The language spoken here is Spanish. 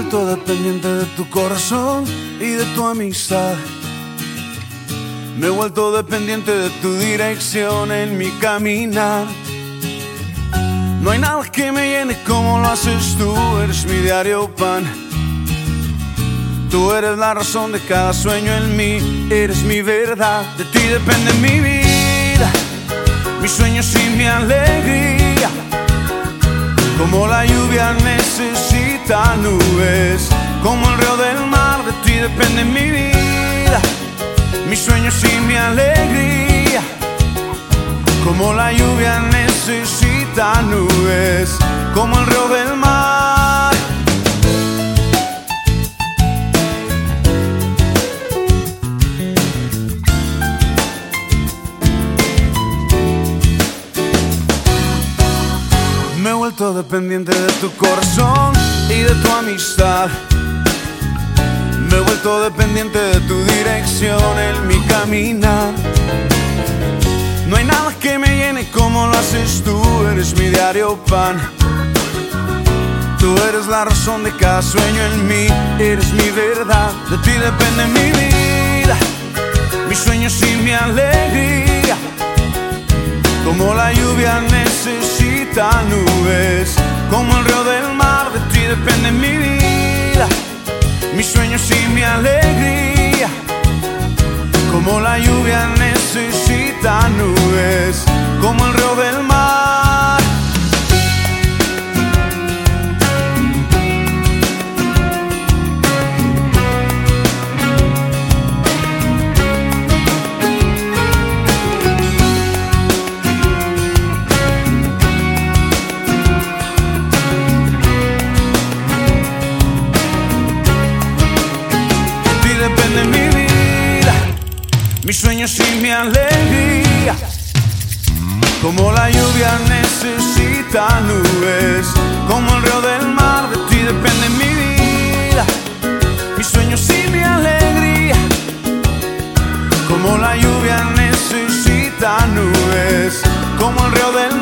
vuelto dependiente de tu corazón y de tu amistad. Me he vuelto dependiente de tu dirección en mi caminar. No hay nada que me llene como lo haces tú, eres mi diario pan. Tú eres la razón de cada sueño en mí, eres mi verdad, de ti depende mi vida, mis sueños y mi alegría. Como la lluvia necesita como el río del mar, de ti depende mi vida, mis sueños y mi alegría. Como la lluvia necesita nubes, como el río del mar. Me he vuelto dependiente de tu corazón de tu amistad. Me he vuelto dependiente de tu dirección en mi caminar. No hay nada que me llene como lo haces tú, eres mi diario pan. Tú eres la razón de cada sueño en mí, eres mi verdad, de ti depende mi vida, mis sueños y mi alegría. Como la lluvia necesita nubes, como el río del mar, de ti depende mi vida, mis sueños y mi alegría. Como la lluvia necesita nubes, como el río del mar. mis sueños y mi alegría. Como la lluvia necesita nubes, como el río del mar, de ti depende mi vida. Mis sueños y mi alegría, como la lluvia necesita nubes, como el río del mar.